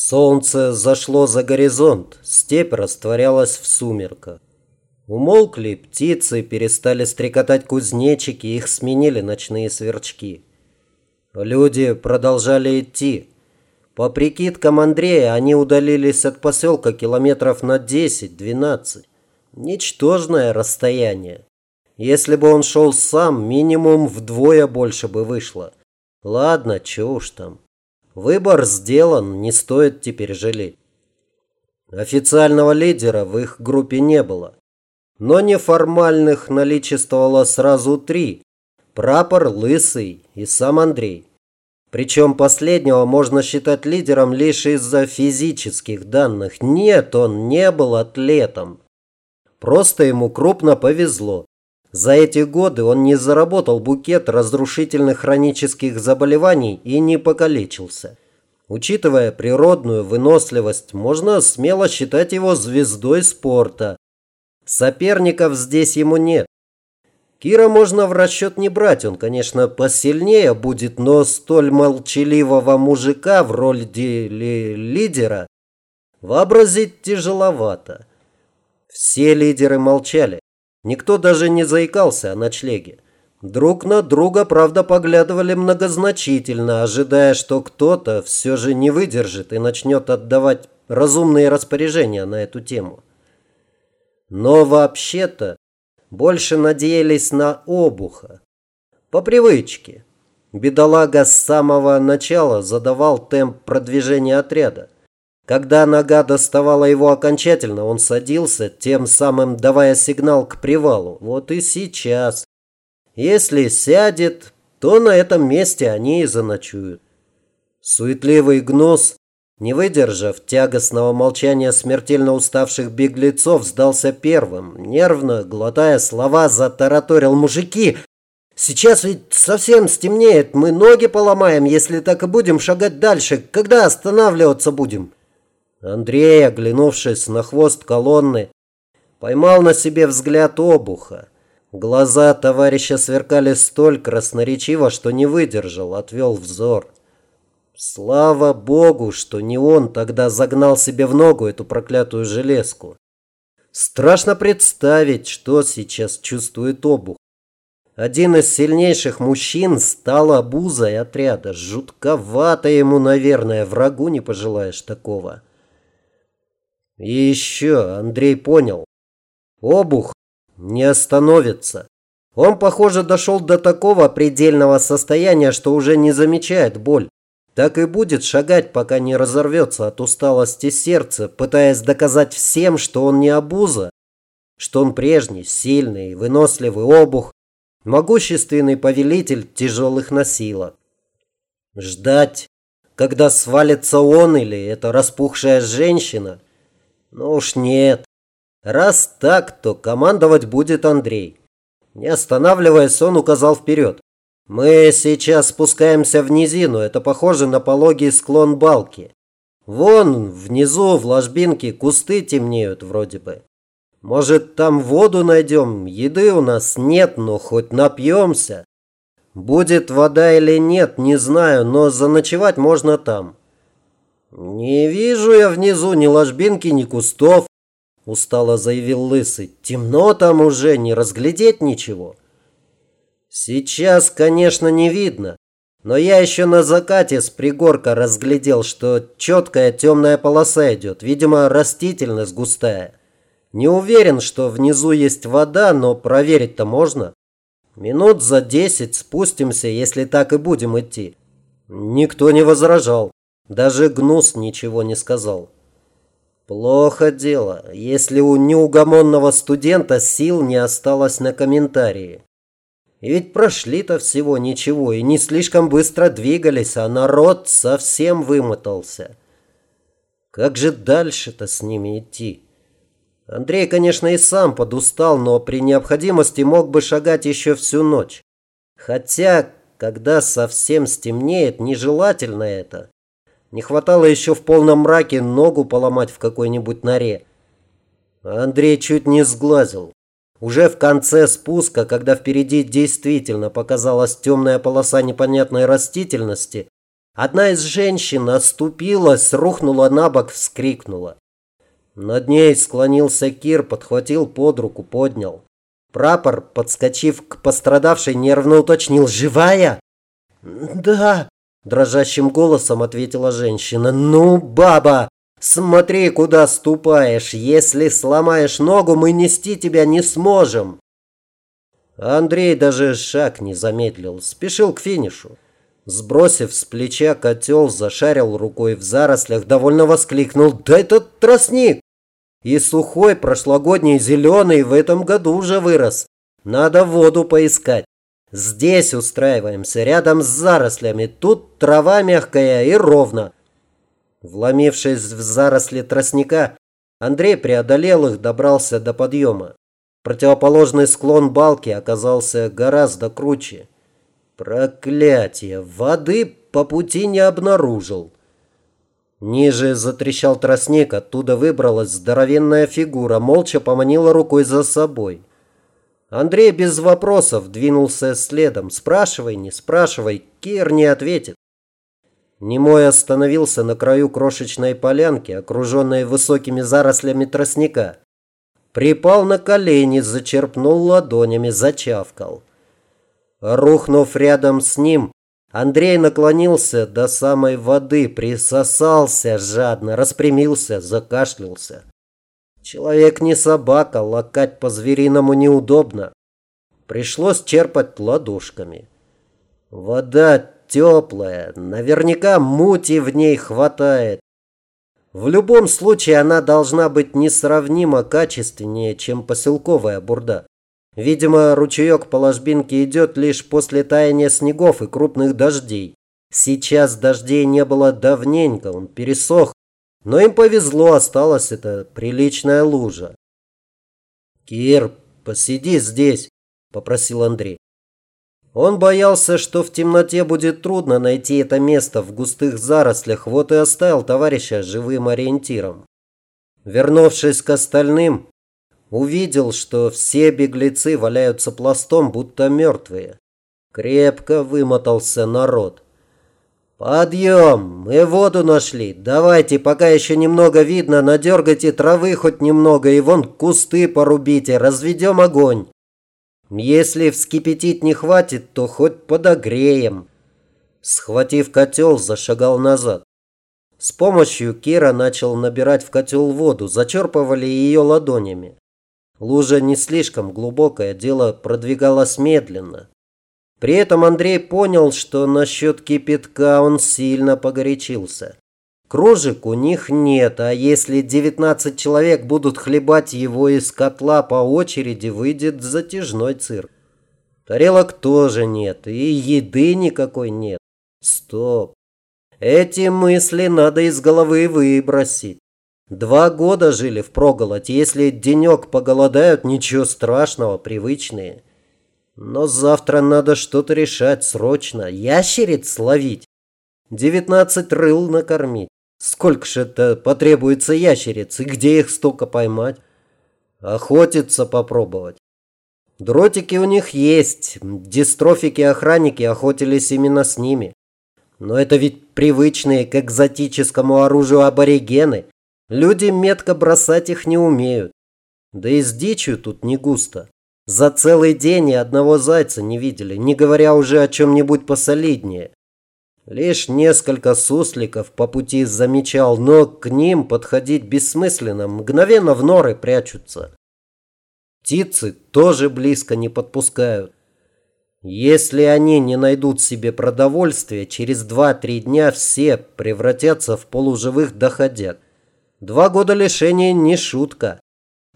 Солнце зашло за горизонт, степь растворялась в сумерках. Умолкли птицы, перестали стрекотать кузнечики, их сменили ночные сверчки. Люди продолжали идти. По прикидкам Андрея, они удалились от поселка километров на 10-12. Ничтожное расстояние. Если бы он шел сам, минимум вдвое больше бы вышло. Ладно, чё уж там. Выбор сделан, не стоит теперь жалеть. Официального лидера в их группе не было. Но неформальных наличествовало сразу три. Прапор, Лысый и сам Андрей. Причем последнего можно считать лидером лишь из-за физических данных. Нет, он не был атлетом. Просто ему крупно повезло. За эти годы он не заработал букет разрушительных хронических заболеваний и не покалечился. Учитывая природную выносливость, можно смело считать его звездой спорта. Соперников здесь ему нет. Кира можно в расчет не брать, он, конечно, посильнее будет, но столь молчаливого мужика в роли лидера вообразить тяжеловато. Все лидеры молчали. Никто даже не заикался о ночлеге. Друг на друга, правда, поглядывали многозначительно, ожидая, что кто-то все же не выдержит и начнет отдавать разумные распоряжения на эту тему. Но вообще-то больше надеялись на обуха. По привычке. Бедолага с самого начала задавал темп продвижения отряда. Когда нога доставала его окончательно, он садился, тем самым давая сигнал к привалу. Вот и сейчас. Если сядет, то на этом месте они и заночуют. Суетливый гнус, не выдержав тягостного молчания смертельно уставших беглецов, сдался первым. Нервно, глотая слова, затараторил мужики. «Сейчас ведь совсем стемнеет, мы ноги поломаем, если так и будем шагать дальше. Когда останавливаться будем?» Андрей, оглянувшись на хвост колонны, поймал на себе взгляд обуха. Глаза товарища сверкали столь красноречиво, что не выдержал, отвел взор. Слава богу, что не он тогда загнал себе в ногу эту проклятую железку. Страшно представить, что сейчас чувствует обух. Один из сильнейших мужчин стал обузой отряда. Жутковато ему, наверное, врагу не пожелаешь такого. И еще Андрей понял. Обух не остановится. Он, похоже, дошел до такого предельного состояния, что уже не замечает боль. Так и будет шагать, пока не разорвется от усталости сердца, пытаясь доказать всем, что он не обуза, что он прежний, сильный, выносливый обух, могущественный повелитель тяжелых носилок. Ждать, когда свалится он или эта распухшая женщина – ну уж нет. Раз так, то командовать будет Андрей. Не останавливаясь, он указал вперед. Мы сейчас спускаемся в низину, это похоже на пологий склон балки. Вон, внизу, в ложбинке, кусты темнеют вроде бы. Может, там воду найдем? Еды у нас нет, но хоть напьемся. Будет вода или нет, не знаю, но заночевать можно там. «Не вижу я внизу ни ложбинки, ни кустов», – устало заявил Лысый. «Темно там уже, не разглядеть ничего». «Сейчас, конечно, не видно, но я еще на закате с пригорка разглядел, что четкая темная полоса идет, видимо, растительность густая. Не уверен, что внизу есть вода, но проверить-то можно. Минут за десять спустимся, если так и будем идти». Никто не возражал. Даже Гнус ничего не сказал. Плохо дело, если у неугомонного студента сил не осталось на комментарии. И ведь прошли-то всего ничего и не слишком быстро двигались, а народ совсем вымотался. Как же дальше-то с ними идти? Андрей, конечно, и сам подустал, но при необходимости мог бы шагать еще всю ночь. Хотя, когда совсем стемнеет, нежелательно это. Не хватало еще в полном мраке ногу поломать в какой-нибудь норе. Андрей чуть не сглазил. Уже в конце спуска, когда впереди действительно показалась темная полоса непонятной растительности, Одна из женщин оступилась, рухнула на бок, вскрикнула. Над ней склонился Кир, подхватил под руку, поднял. Прапор, подскочив к пострадавшей, нервно уточнил «Живая?» «Да», – дрожащим голосом ответила женщина. «Ну, баба, смотри, куда ступаешь. Если сломаешь ногу, мы нести тебя не сможем». Андрей даже шаг не замедлил, спешил к финишу. Сбросив с плеча котел, зашарил рукой в зарослях, довольно воскликнул «Да это тростник!» И сухой, прошлогодний, зеленый в этом году уже вырос. Надо воду поискать. Здесь устраиваемся, рядом с зарослями. Тут трава мягкая и ровно. Вломившись в заросли тростника, Андрей преодолел их, добрался до подъема. Противоположный склон балки оказался гораздо круче. Проклятие! Воды по пути не обнаружил. Ниже затрещал тростник, оттуда выбралась здоровенная фигура, молча поманила рукой за собой. Андрей без вопросов двинулся следом. Спрашивай, не спрашивай, Кир не ответит. Немой остановился на краю крошечной полянки, окруженной высокими зарослями тростника. Припал на колени, зачерпнул ладонями, зачавкал. Рухнув рядом с ним, Андрей наклонился до самой воды, присосался жадно, распрямился, закашлялся. Человек не собака, лакать по-звериному неудобно. Пришлось черпать ладошками. Вода теплая, наверняка мути в ней хватает. В любом случае она должна быть несравнимо качественнее, чем поселковая бурда. Видимо, ручеек по ложбинке идет лишь после таяния снегов и крупных дождей. Сейчас дождей не было давненько, он пересох, но им повезло, осталась эта приличная лужа. «Кир, посиди здесь», – попросил Андрей. Он боялся, что в темноте будет трудно найти это место в густых зарослях, вот и оставил товарища живым ориентиром. Вернувшись к остальным, Увидел, что все беглецы валяются пластом, будто мертвые. Крепко вымотался народ. «Подъем! Мы воду нашли. Давайте, пока еще немного видно, надергайте травы хоть немного и вон кусты порубите, разведем огонь. Если вскипятить не хватит, то хоть подогреем». Схватив котел, зашагал назад. С помощью Кира начал набирать в котел воду, зачерпывали ее ладонями. Лужа не слишком глубокая, дело продвигалось медленно. При этом Андрей понял, что насчет кипятка он сильно погорячился. Кружек у них нет, а если 19 человек будут хлебать его из котла по очереди, выйдет затяжной цирк. Тарелок тоже нет, и еды никакой нет. Стоп. Эти мысли надо из головы выбросить. Два года жили в проголоде. Если денек поголодают, ничего страшного, привычные. Но завтра надо что-то решать срочно. Ящериц ловить. Девятнадцать рыл накормить. Сколько же это потребуется ящериц и где их столько поймать? Охотиться попробовать. Дротики у них есть. Дистрофики-охранники охотились именно с ними. Но это ведь привычные к экзотическому оружию аборигены. Люди метко бросать их не умеют. Да и с дичью тут не густо. За целый день и одного зайца не видели, не говоря уже о чем-нибудь посолиднее. Лишь несколько сусликов по пути замечал, но к ним подходить бессмысленно, мгновенно в норы прячутся. Птицы тоже близко не подпускают. Если они не найдут себе продовольствия, через 2-3 дня все превратятся в полуживых доходяг. Два года лишения не шутка.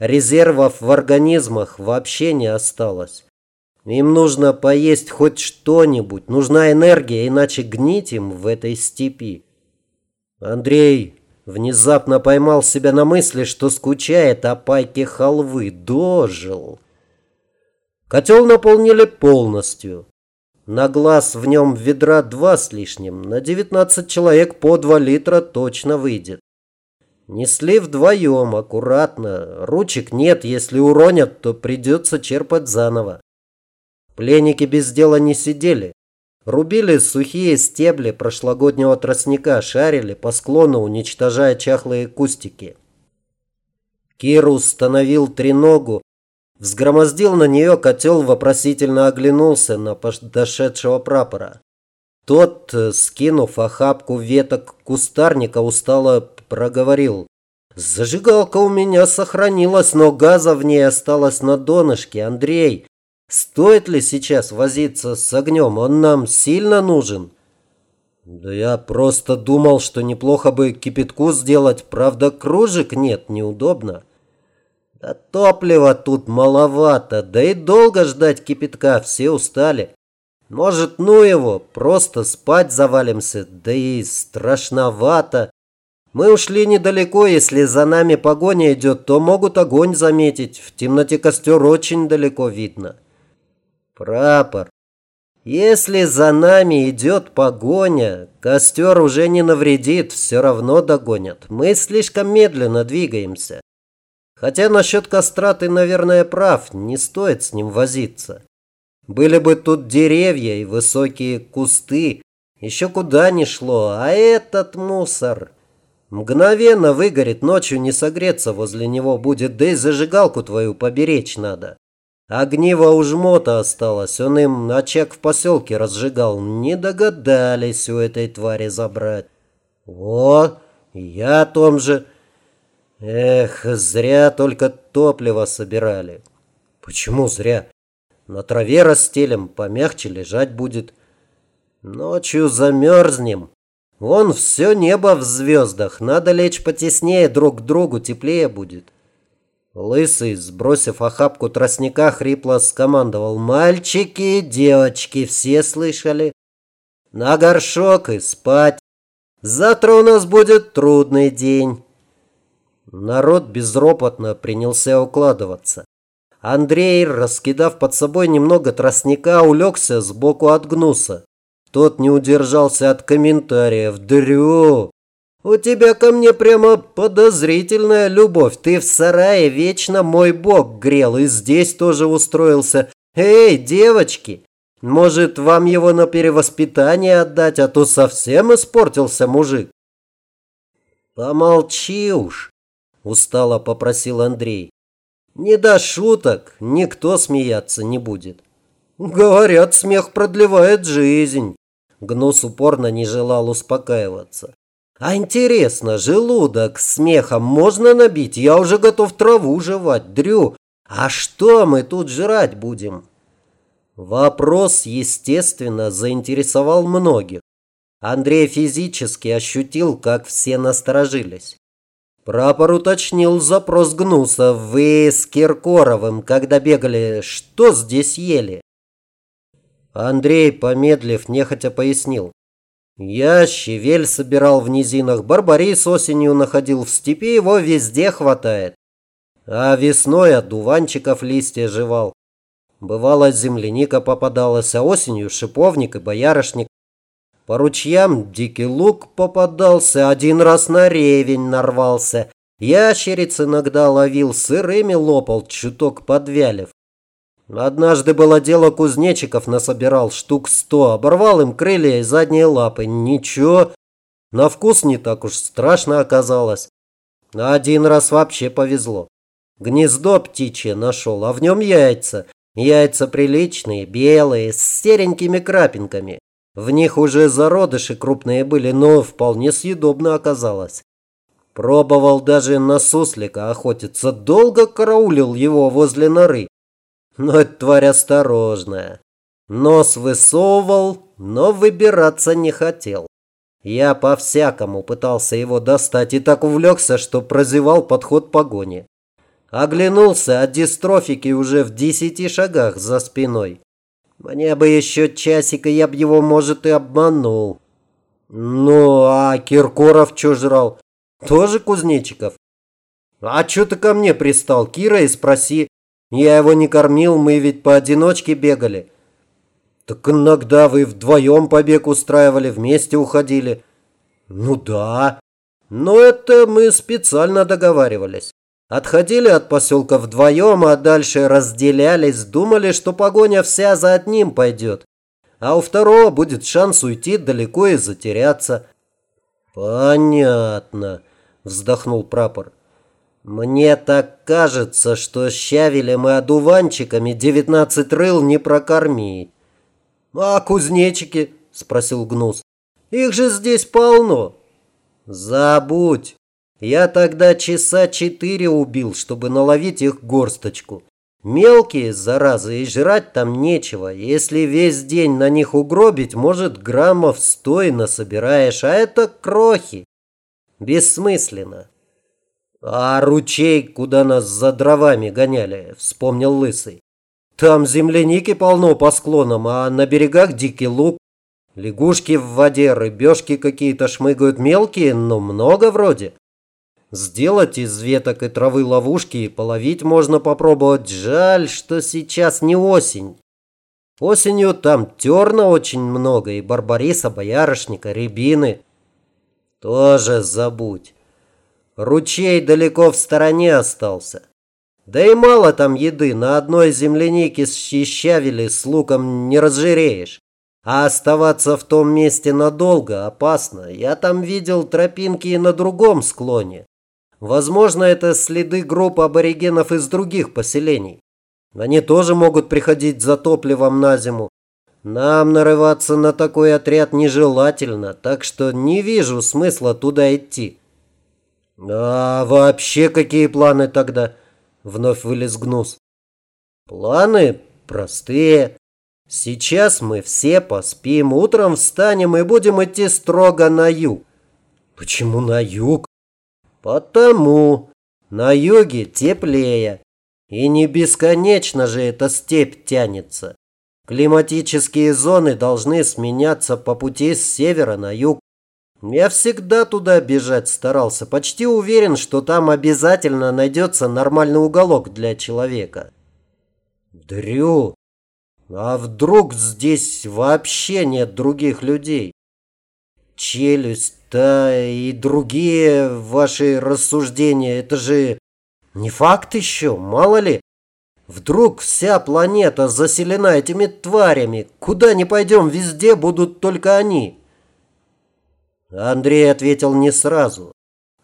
Резервов в организмах вообще не осталось. Им нужно поесть хоть что-нибудь, нужна энергия, иначе гнить им в этой степи. Андрей внезапно поймал себя на мысли, что скучает о пайке халвы. Дожил. Котел наполнили полностью. На глаз в нем ведра два с лишним. На 19 человек по 2 литра точно выйдет. Несли вдвоем, аккуратно. Ручек нет, если уронят, то придется черпать заново. Пленники без дела не сидели. Рубили сухие стебли прошлогоднего тростника, шарили по склону, уничтожая чахлые кустики. Кир установил треногу, взгромоздил на нее котел, вопросительно оглянулся на подошедшего прапора. Тот, скинув охапку веток кустарника, устало проговорил. «Зажигалка у меня сохранилась, но газа в ней осталось на донышке. Андрей, стоит ли сейчас возиться с огнем? Он нам сильно нужен?» «Да я просто думал, что неплохо бы кипятку сделать. Правда, кружек нет, неудобно». Да топлива тут маловато, да и долго ждать кипятка, все устали. Может, ну его, просто спать завалимся, да и страшновато. Мы ушли недалеко, если за нами погоня идет, то могут огонь заметить. В темноте костер очень далеко видно. Прапор. Если за нами идет погоня, костер уже не навредит, все равно догонят. Мы слишком медленно двигаемся. Хотя насчет костра ты, наверное, прав, не стоит с ним возиться. Были бы тут деревья и высокие кусты, еще куда ни шло, а этот мусор... Мгновенно выгорит, ночью не согреться возле него будет, да и зажигалку твою поберечь надо. Огниво у жмота осталось, он им очаг в поселке разжигал. Не догадались у этой твари забрать. Вот, я о том же... Эх, зря только топливо собирали. Почему зря? На траве расстелим, помягче лежать будет. Ночью замерзнем. Вон все небо в звездах. Надо лечь потеснее друг к другу, теплее будет. Лысый, сбросив охапку тростника, хрипло скомандовал. «Мальчики девочки, все слышали? На горшок и спать. Завтра у нас будет трудный день». Народ безропотно принялся укладываться. Андрей, раскидав под собой немного тростника, улегся сбоку от гнуса. Тот не удержался от комментариев. «Дрю, у тебя ко мне прямо подозрительная любовь. Ты в сарае вечно мой бог грел и здесь тоже устроился. Эй, девочки, может, вам его на перевоспитание отдать, а то совсем испортился мужик?» «Помолчи уж», устало попросил Андрей. Не до шуток, никто смеяться не будет. Говорят, смех продлевает жизнь. Гнус упорно не желал успокаиваться. А интересно, желудок смехом можно набить? Я уже готов траву жевать, Дрю. А что мы тут жрать будем? Вопрос, естественно, заинтересовал многих. Андрей физически ощутил, как все насторожились. Прапор уточнил запрос Гнуса. Вы с Киркоровым, когда бегали, что здесь ели? Андрей, помедлив, нехотя пояснил. Я щавель собирал в низинах, барбарис осенью находил в степи, его везде хватает. А весной от дуванчиков листья жевал. Бывало, земляника попадалась, а осенью шиповник и боярышник. По ручьям дикий лук попадался, один раз на ревень нарвался. Ящериц иногда ловил, сырыми лопал, чуток подвялив. Однажды было дело кузнечиков насобирал штук сто, оборвал им крылья и задние лапы. Ничего, на вкус не так уж страшно оказалось. Один раз вообще повезло. Гнездо птичье нашел, а в нем яйца. Яйца приличные, белые, с серенькими крапинками. В них уже зародыши крупные были, но вполне съедобно оказалось. Пробовал даже на суслика охотиться, долго караулил его возле норы. Но эта тварь осторожная. Нос высовывал, но выбираться не хотел. Я по-всякому пытался его достать и так увлекся, что прозевал подход погони. Оглянулся, а дистрофики уже в десяти шагах за спиной. Мне бы еще часик, и я б его, может, и обманул. Ну, а Киркоров что жрал? Тоже кузнечиков? А что ты ко мне пристал, Кира, и спроси. Я его не кормил, мы ведь поодиночке бегали. Так иногда вы вдвоем побег устраивали, вместе уходили. Ну да. Но это мы специально договаривались. Отходили от поселка вдвоем, а дальше разделялись, думали, что погоня вся за одним пойдет. а у второго будет шанс уйти далеко и затеряться. Понятно, вздохнул прапор. Мне так кажется, что щавелем и одуванчиками девятнадцать рыл не прокормить. А кузнечики? Спросил Гнус. Их же здесь полно. Забудь. Я тогда часа четыре убил, чтобы наловить их горсточку. Мелкие, заразы, и жрать там нечего. Если весь день на них угробить, может, граммов сто и насобираешь, а это крохи. Бессмысленно. А ручей, куда нас за дровами гоняли, вспомнил Лысый. Там земляники полно по склонам, а на берегах дикий лук. Лягушки в воде, рыбешки какие-то шмыгают мелкие, но много вроде. Сделать из веток и травы ловушки и половить можно попробовать. Жаль, что сейчас не осень. Осенью там терна очень много, и барбариса, боярышника, рябины. Тоже забудь. Ручей далеко в стороне остался. Да и мало там еды, на одной землянике с щавели с луком не разжиреешь. А оставаться в том месте надолго опасно. Я там видел тропинки и на другом склоне. Возможно, это следы групп аборигенов из других поселений. Они тоже могут приходить за топливом на зиму. Нам нарываться на такой отряд нежелательно, так что не вижу смысла туда идти. А вообще какие планы тогда? Вновь вылез Гнус. Планы простые. Сейчас мы все поспим, утром встанем и будем идти строго на юг. Почему на юг? Потому на юге теплее. И не бесконечно же эта степь тянется. Климатические зоны должны сменяться по пути с севера на юг. Я всегда туда бежать старался. Почти уверен, что там обязательно найдется нормальный уголок для человека. Дрю, а вдруг здесь вообще нет других людей? Челюсть да и другие ваши рассуждения, это же не факт еще, мало ли. Вдруг вся планета заселена этими тварями. Куда ни пойдем, везде будут только они. Андрей ответил не сразу,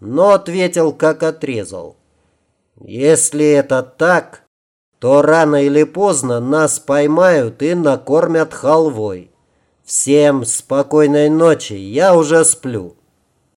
но ответил, как отрезал. Если это так, то рано или поздно нас поймают и накормят халвой. Всем спокойной ночи, я уже сплю.